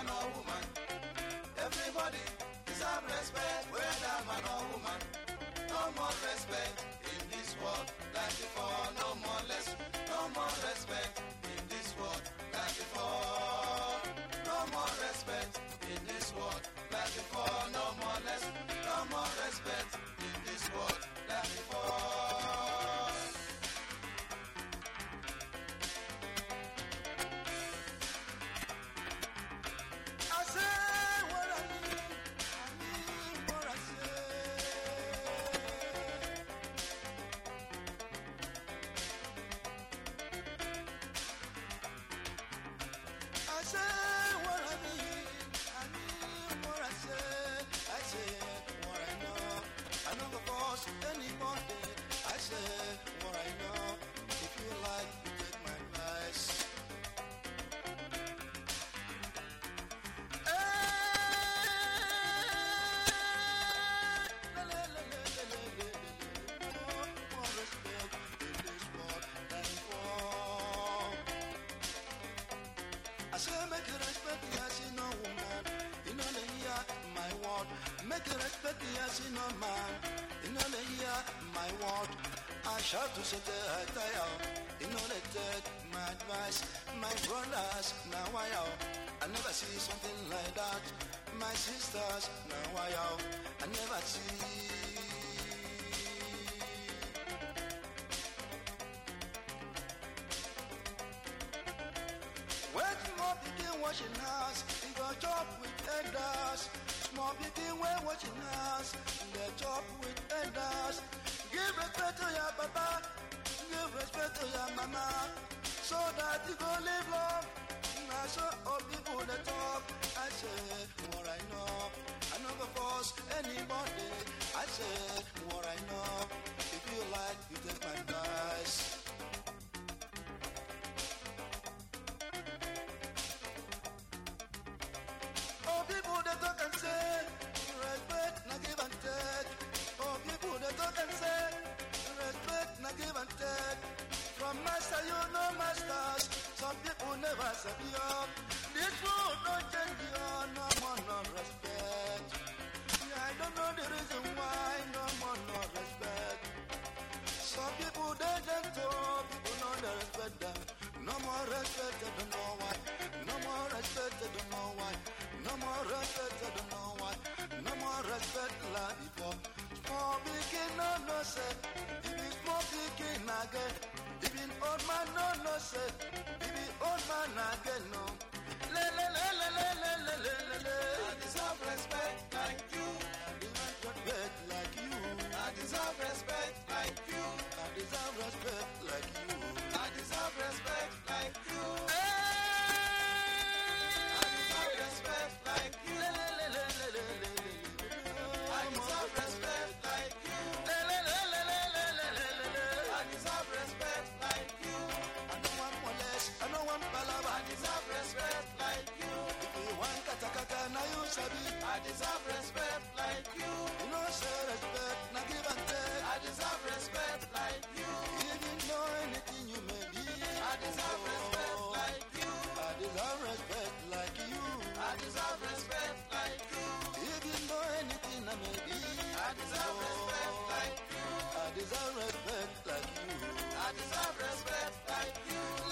man or woman. Everybody deserve respect, whether man or woman. No more respect in this world like before. No more less, no more respect. You respect the as you man. You the my word. I shout to say I tire. You know they take my advice. My brothers now I out. I never see something like that. My sisters now I out. I never see. When small begin washing hands, he go chop with elders. Small begin when washing hands, they chop with elders. Give respect to your papa, give respect to your mama, so that you go live long. Now so all people they talk, I say what I know. I never force anybody. I say what I know. If you like, you take my advice. This world don't change no no respect. Yeah, I don't know the reason why, no no respect. Some people they people respect. No more respect, they don't know why. No more respect, they don't know why. No more respect, they don't know why. No more respect like before. Small begin no no say. If it's small begin again. If old man no no say. If old man again like you. I deserve respect like you. I deserve respect like you. I deserve respect like you. I deserve respect like you. I know one polish, I know one palava. I deserve respect like you. If you want katakata, now you shall be. I deserve respect. I deserve respect like you. I deserve respect like you. I deserve respect like you.